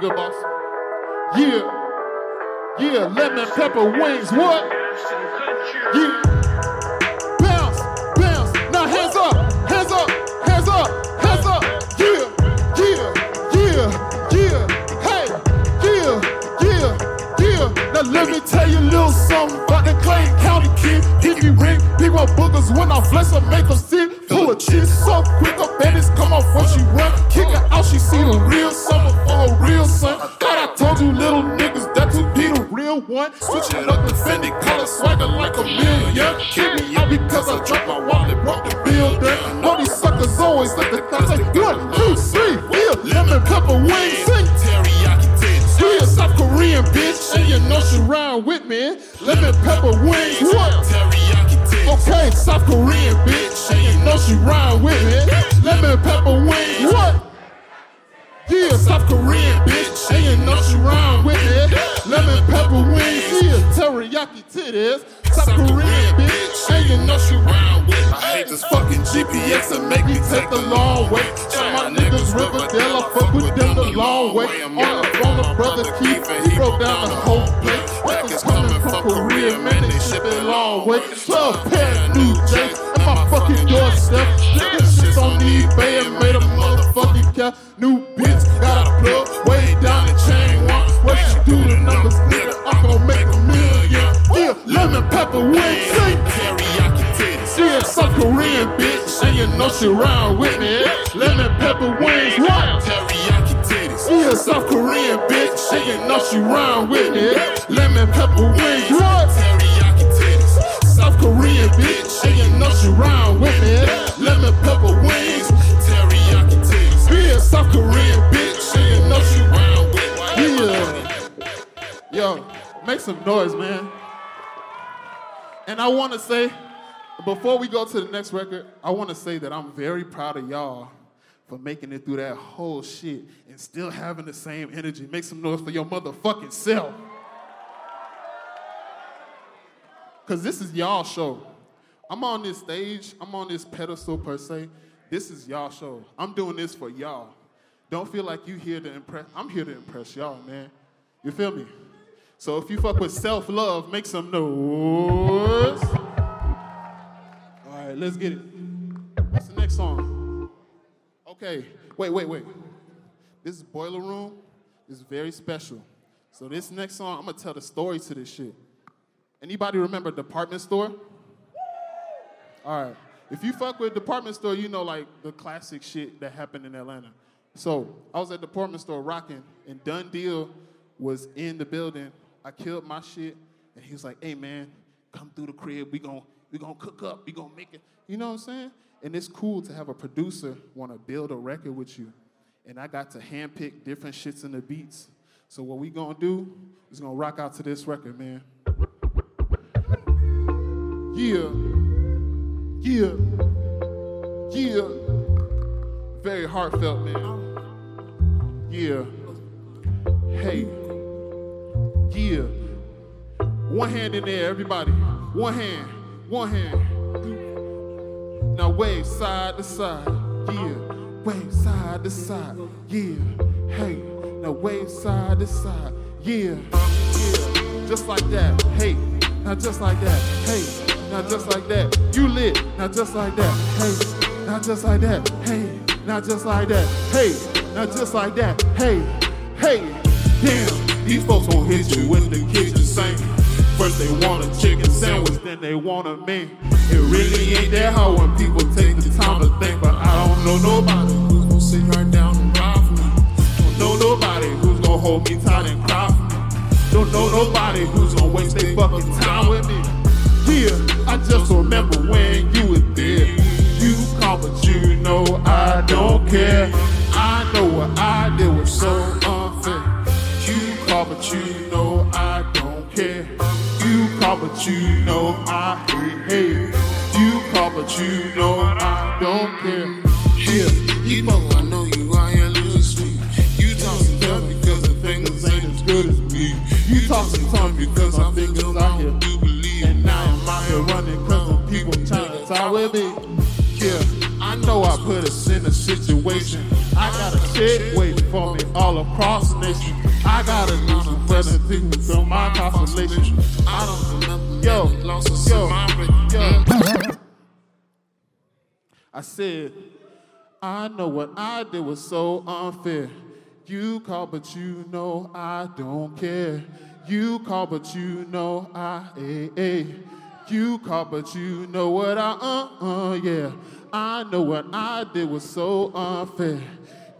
good, boss. Yeah. Yeah, lemon pepper wings, what? Yeah. Bounce, bounce. Now hands up, hands up, hands up, hands up. Yeah, yeah, yeah, yeah. Hey, yeah, yeah, yeah. Now let me tell you a little something about the Clay County kid. Pinky ring, big old boogers when I flex her, make her sit. Full of cheese, so quick up and Switch it up and Fendi color swagger like a million. Kick me out because I dropped my wallet, broke the there. All these suckers always let the class say one, two, three, yeah. Lemon pepper wings, sing. Teriyaki tits. Yeah, South Korean bitch, and you know she rhyme with me. Lemon pepper wings, what? Teriyaki tits. Okay, South Korean bitch, and you know she rhyme with me. Lemon pepper wings, what? Yeah, South Korean bitch, and you know she rhyme with me. Lemon pepper teriyaki titties. South Korean bitch, and you know she rhyme with. I hate this fucking GPS and make me Take the long way. Show my niggas Riverdale, I fuck with them the long way. On the phone, the brother Keith, he broke down the whole place. Records coming from Korea, man, they ship it long way. 12 pair of new J's at my fucking doorstep. Niggas shit on eBay and made a motherfucking cap. New bitch, got a plug way down the chain one. What you do the numbers, nigga? And you she round with me. Lemon pepper wings, what? Teriyaki titties. She a South Korean bitch, and you know she round with me. Lemon pepper wings, what? Teriyaki titties. South Korean bitch, and you know she round with me. Lemon pepper wings, Teriyaki titties. be a South Korean bitch, and you know she round with me. Yeah. Yo, make some noise, man. And I want to say, before we go to the next record, I want to say that I'm very proud of y'all for making it through that whole shit and still having the same energy. Make some noise for your motherfucking self. Because this is y'all show. I'm on this stage, I'm on this pedestal per se. This is y'all show. I'm doing this for y'all. Don't feel like you here to impress. I'm here to impress y'all, man. You feel me? So if you fuck with self-love, make some noise. Let's get it. What's the next song? Okay, wait, wait, wait. This is Boiler Room. Is very special. So this next song, I'm gonna tell the story to this shit. Anybody remember department store? All right. If you fuck with department store, you know like the classic shit that happened in Atlanta. So I was at department store rocking, and DunDeal was in the building. I killed my shit, and he was like, "Hey man, come through the crib. We gon' we gonna cook up. We gonna make it." You know what I'm saying? And it's cool to have a producer want to build a record with you. And I got to handpick different shits in the beats. So what we gonna do is gonna rock out to this record, man. Yeah. Yeah. Yeah. Very heartfelt, man. Yeah. Hey. Yeah. One hand in there, everybody. One hand. One hand. Now wave side to side. Yeah. Wave side to side. Yeah. Hey. Now wave side to side. Yeah. Yeah. Just like that. Hey. Now just like that. Hey. Now just like that. You lit. Now just like that. Hey. Now just like that. Hey. Now just like that. Hey. Now just like that. Hey. Hey. Damn. These folks gon' hit you in the kitchen sink. First they want a chicken sandwich, then they want a man. It really ain't that hard when people take the time to think, but I don't know nobody who's gonna sit right down and ride for me. Don't know nobody who's gonna hold me tight and cry for me. Don't know nobody who's gonna waste their fucking time with me. Yeah, I just remember when you were there. You call, but you know I don't care. I know what I did was so unfair. You call, but you know I but you know I hate hate. You call, but you know I don't care. Yeah, You know I know you are your little sweet. You talking tough because the fingers ain't as good as me. you talking tongue because I'm fingers out here. Do believe And now I'm out here running cause of people trying to tie with me. Yeah, I know I put us in a situation. I got a chick waiting for me all across the nation. I got a new for the people my constellation. I don't remember Yo, yo, yo. I said, I know what I did was so unfair. You call, but you know I don't care. You call, but you know I, eh, eh. You call, but you know what I, uh, uh, yeah. I know what I did was so unfair.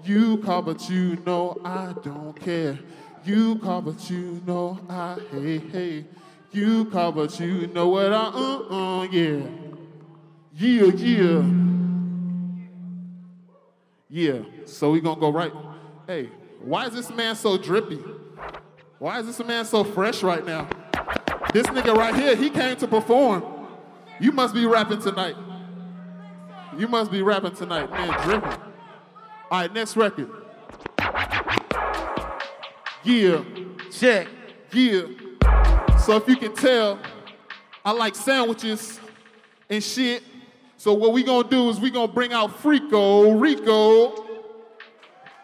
You call, but you know I don't care. You call, but you know I, hey, hey. You call, but you know what I, uh, uh, yeah. Yeah, yeah. Yeah, so we gonna go right. Hey, why is this man so drippy? Why is this man so fresh right now? This nigga right here, he came to perform. You must be rapping tonight. You must be rapping tonight, man, dripping. All right, next record. Yeah, Check. yeah. So if you can tell, I like sandwiches and shit. So what we gonna do is we gonna bring out Frico, Rico,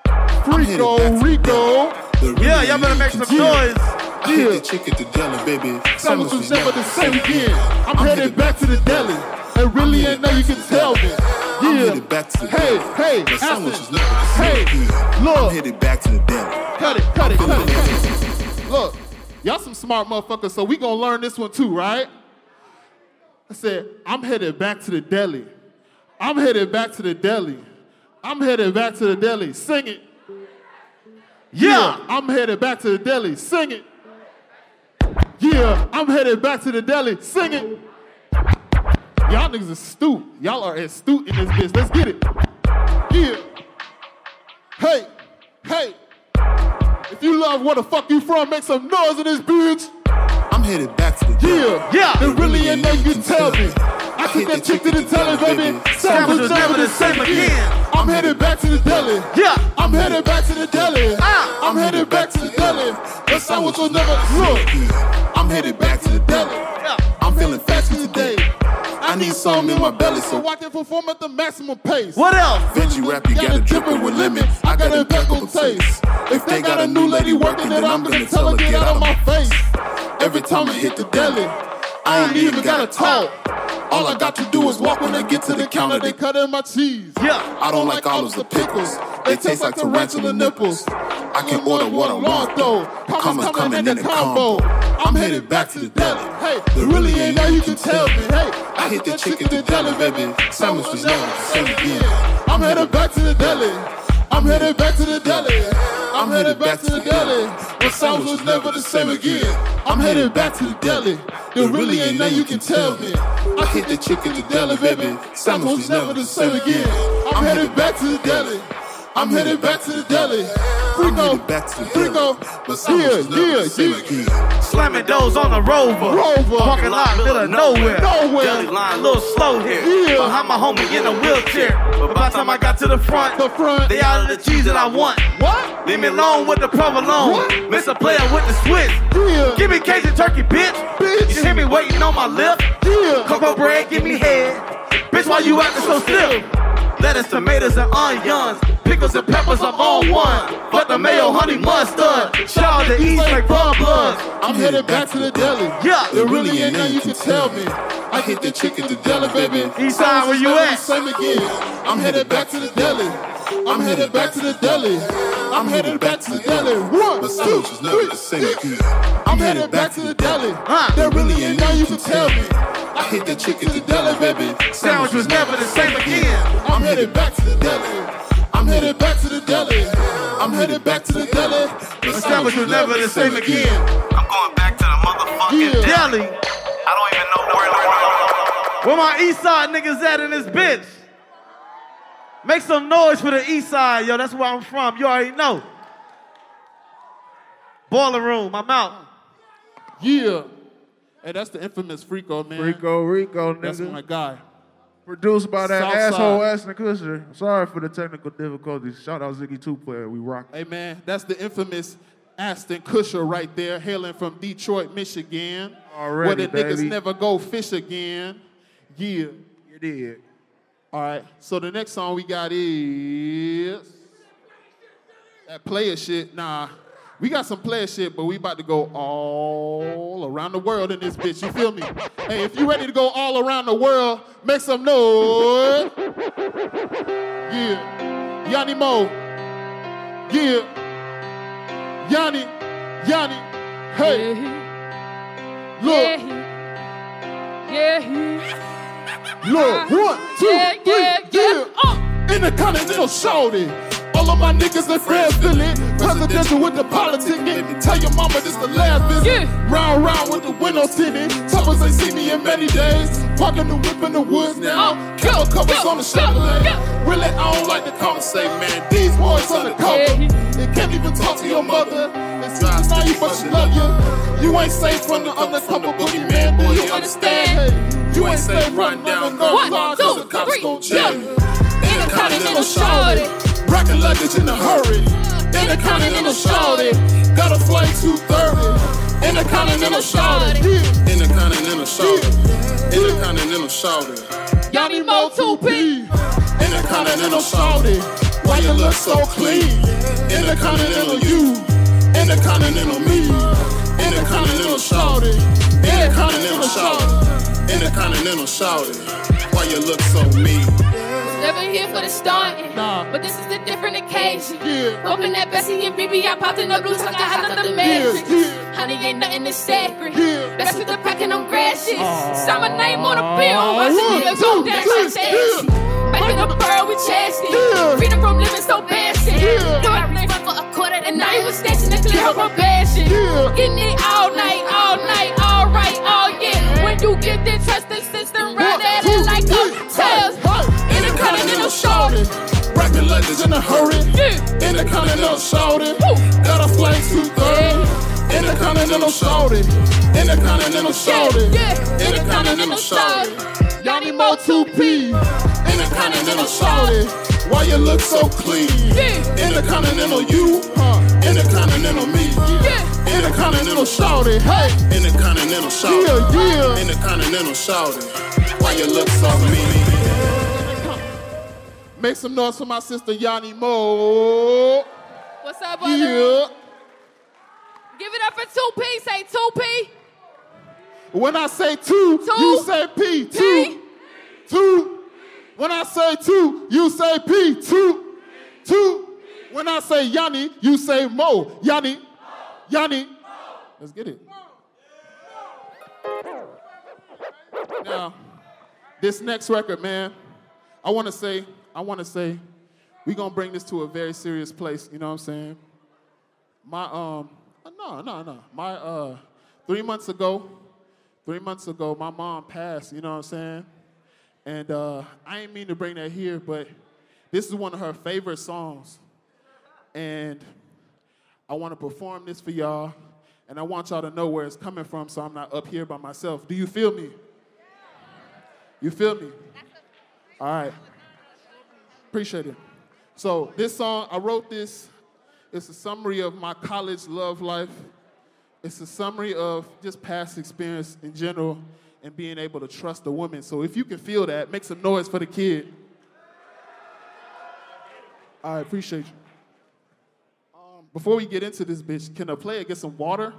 Frico, Rico. Yeah, y'all better make some noise. I hit the chick at the deli, baby. Sandwich was never the same again. I'm headed back to the deli, and really ain't no you can tell me. I'm Yeah. headed back to the Hey, deli. hey, The sandwich is never the same Hey, again. I'm headed back to the deli. cut it, cut it, cut it. Look, y'all some smart motherfuckers, so we gonna learn this one too, right? I said, I'm headed back to the deli. I'm headed back to the deli. I'm headed back to the deli. Sing it. Yeah. I'm headed back to the deli. Sing it. Yeah, I'm headed back to the deli. Sing it. Y'all niggas are astute. Y'all are astute in this bitch. Let's get it. Yeah. Hey, hey. If you love where the fuck you from, make some noise in this bitch. I'm headed back to the deli. Yeah, Yeah. It really ain't no you tell me. I took that chick to the telly, baby. Sandwich was never the same again. I'm headed back to the deli. Yeah. I'm headed back to the deli. Ah. I'm headed back to the deli. The sandwich was never look. I'm headed back to the deli. Yeah. I'm feeling fast today. I need something in my belly, so I can perform at the maximum pace. What else? veggie wrap, you gotta drip it with lemon. I got impeccable taste. If they got a new lady working, then I'm gonna tell her get out of my face. Every time I hit the deli, I ain't even gotta talk. All I got to do is walk when I get to They cut in my cheese. Yeah. I don't like olives or pickles. They taste like tarantula nipples. I can order what I want though. Commas coming in a combo. I'm headed back to the deli. Hey, There really ain't no you can tell me. Hey, I hit the chicken at the deli, baby. Sandwich was never the same again. I'm headed back to the deli. I'm headed back to the deli. I'm headed back to the deli. The sounds was never the same again. I'm headed back to the deli. There really ain't nothing you can tell me. I hit the chick at the deli, baby. Sandwich was never the same again. I'm headed back to the deli. I'm headed back to the deli. I'm Frico, back to the deli. Frico, But sandwich yeah, yeah, the same yeah. Slamming doors on the rover. Rover. Parking lot, middle of nowhere. Nowhere. Deli line, a little slow here. Yeah. Behind my homie in a wheelchair. But by the time I got to the front, The front. they out of the cheese that I want. What? Leave me alone with the provolone. What? Miss a player with the Swiss. Yeah. Give me Cajun turkey, bitch. Bitch. You hear me waiting on my lip? Yeah. Cocoa bread, give me head. Bitch, why you acting so stiff? Lettuce, tomatoes, and onions. Pickles and peppers, I'm on one. But the mayo, honey, mustard. Shout out to East like Blood Bloods. I'm headed back to the deli. Yeah. There really ain't nothing you can tell me. I hit the chicken to the deli, baby. East side, where you at? Same again. I'm headed back to the deli. I'm headed back to the deli. I'm headed back to the deli. One, But two, sandwich was never three. the same again. I'm headed back to the deli. Huh. There really ain't nothing you can tell me. I hit the chick at the deli, baby. Sandwich was never the same again. I'm headed back to the deli. I'm headed back to the deli. I'm headed back to the deli. The sandwich was never the same again. I'm going back to the motherfucking Yeah. Deli. I don't even know where. Where my east side niggas at in this bitch? Make some noise for the east side, yo. That's where I'm from. You already know. Boiler room, I'm out. Yeah. Hey, that's the infamous Frico, man. Rico, Rico, nigga. That's my guy. Produced by that South asshole side. Ashton Kutcher. Sorry for the technical difficulties. Shout out Ziggy Two Player. We rock. Hey, man, that's the infamous Aston Kutcher right there, hailing from Detroit, Michigan. Already, where the niggas never go fish again. Yeah. You did. All right. So the next song we got is That player shit, nah. We got some player shit, but we about to go all around the world in this bitch. You feel me? Hey, if you ready to go all around the world, make some noise. Yeah. Yanni Mo. Yeah. Yanni. Yanni. Hey. Look. Yeah. Look. One, two, Yeah, three, yeah, yeah. Uh. In the continental shorty. All of my niggas and friends feel it. Presidential with the politicking. Tell your mama this the last visit. Yeah. Round round with the windows tinted. Toppers ain't seen me in many days. Parking the whip in the woods now. Uh, Cover covers go, on the Chevrolet. Really, I don't like to conversate, man. These boys undercover. Yeah. They can't even talk to your mother. It's see you but she love you. You ain't safe from the undercover boogeyman, boy. You understand? Hey, you ain't safe running down One, guard, cause the cops gon' go. check. In the continental shorty. Rockin' luggage in a hurry. In the continental shorty. Got a flight 230. In the continental shorty. Yeah. In the continental shoulders. In the continental shoulders. Yanni Mo 2P. In the continental shorty. Why you look so clean? In the continental you. In the continental me. In the continental shorty. In the continental shorty. In the continental shoulders. Why you look so mean? Never here for the starting. Nah. But this is a different occasion. Yeah. Hoping that Bessie and BB, I popped in the blues like I had nothing magic. Yeah, yeah. Honey, ain't nothing is sacred. Yeah. That's what the packing on grass shit. Sign my name on a bill. Watch One, the nigga two, go dash three, like that. Back in the pearl with chastity. Yeah. Freedom from living so bad shit. Yeah. Do everything for a quarter and now you was snatching to clear up my bad shit. Yeah. Getting it all night, all night, all right, all yeah. When you get the trust the system, ride that in like a tails. In the continental shorty. Rockin' luggage in a hurry. Yeah. In the continental shorty. Got a flight 230. In the continental shorty. In the continental shorty. Yeah. In the continental shorty. Yanni Mo 2P. In the continental shorty. Why you look so clean? Yeah. In the continental you. In the continental me. Yeah. In the. Hey. Intercontinental the continental. Yeah, yeah. In the continental shoulders. Why you look so mean? Make some noise for my sister Yanni Mo. What's up, brother? Yeah. Give it up for 2P. Say 2P. When I say two, Two. you say P. Two. P. Two. When I say two, you say P. Two. Two. When I say Yanni, you say Mo. Yanni. Yanni. Let's get it. Now, this next record, man, I want to say, I want to say, we're going to bring this to a very serious place, you know what I'm saying? My, um, no, no, no. My, uh, three months ago, three months ago, my mom passed, you know what I'm saying? And uh, I ain't mean to bring that here, but this is one of her favorite songs. And I want to perform this for y'all, and I want y'all to know where it's coming from so I'm not up here by myself. Do you feel me? You feel me? All right. Appreciate it. So, this song, I wrote this. It's a summary of my college love life. It's a summary of just past experience in general and being able to trust a woman. So, if you can feel that, make some noise for the kid. I appreciate you. Um, before we get into this bitch, can a player get some water?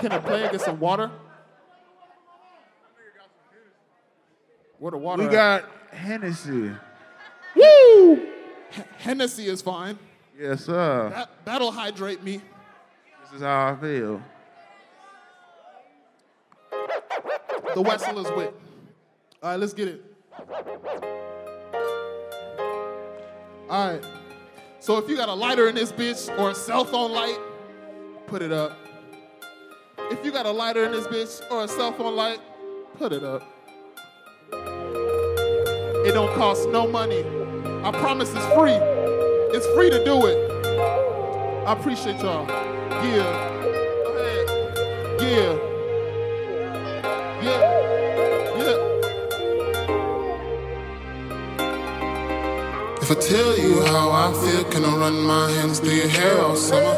Can a player get some water? Where the water? We at? got Hennessy. Woo! H- Hennessy is fine. Yes, sir. That, that'll hydrate me. This is how I feel. The Wessel is wet. All right, let's get it. All right. So if you got a lighter in this bitch or a cell phone light, put it up. If you got a lighter in this bitch or a cell phone light, put it up. It don't cost no money. I promise it's free. It's free to do it. I appreciate y'all. Yeah. Go ahead. Yeah. Yeah. If I tell you how I feel, can I run my hands through your hair all summer?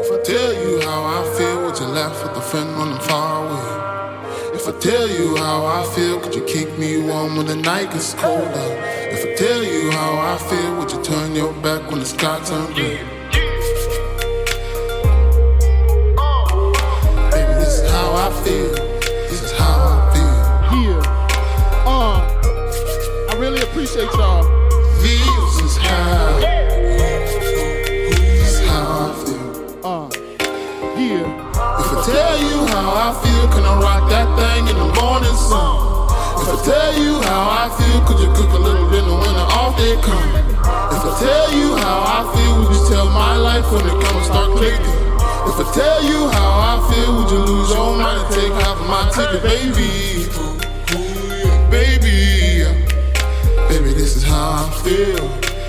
If I tell you how I feel, would you laugh with a friend when I'm far away? If I tell you how I feel, could you keep me warm when the night gets colder? If I tell you how I feel, would you turn your back when the sky turns gray? Baby, this is how I feel. This is how I feel. Yeah. Uh, I really appreciate y'all. This How I feel? Yeah. If I tell you how I feel, can I rock that thing in the morning sun? If I tell you how I feel, could you goof a little in the winter? Off they come. If I tell you how I feel, would you tell my life when the cameras start clicking? If I tell you how I feel, would you lose all mine and take half of my ticket, baby? Baby, baby, this is how.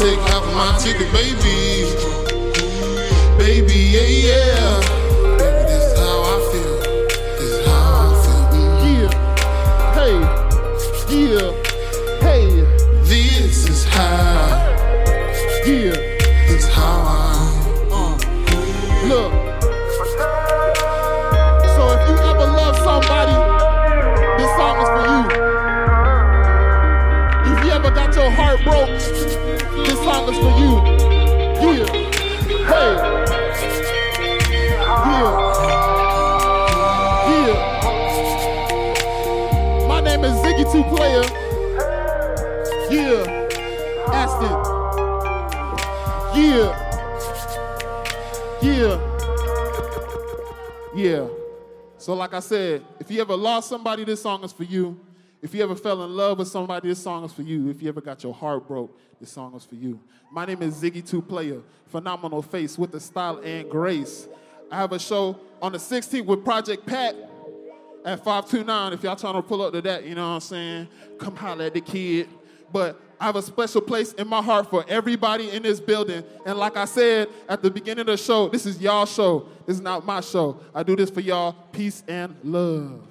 take half of my ticket, baby? Baby, yeah, yeah. Baby, this is how I feel. This is how I feel. Yeah. Hey. Yeah. Hey. This is how. Yeah. This is how I. Uh. Look. So if you ever love somebody, this song is for you. If you ever got your heart broke, this song is for you. Yeah. Hey. Yeah. Yeah. My name is Ziggy Two Player. Yeah. Aston. Yeah. Yeah. Yeah. So, like I said, if you ever lost somebody, this song is for you. If you ever fell in love with somebody, this song is for you. If you ever got your heart broke, this song is for you. My name is Ziggy Two Player, phenomenal face with the style and grace. I have a show on the 16th with Project Pat at 529. If y'all trying to pull up to that, you know what I'm saying? Come holler at the kid. But I have a special place in my heart for everybody in this building. And like I said at the beginning of the show, this is y'all show. This is not my show. I do this for y'all. Peace and love.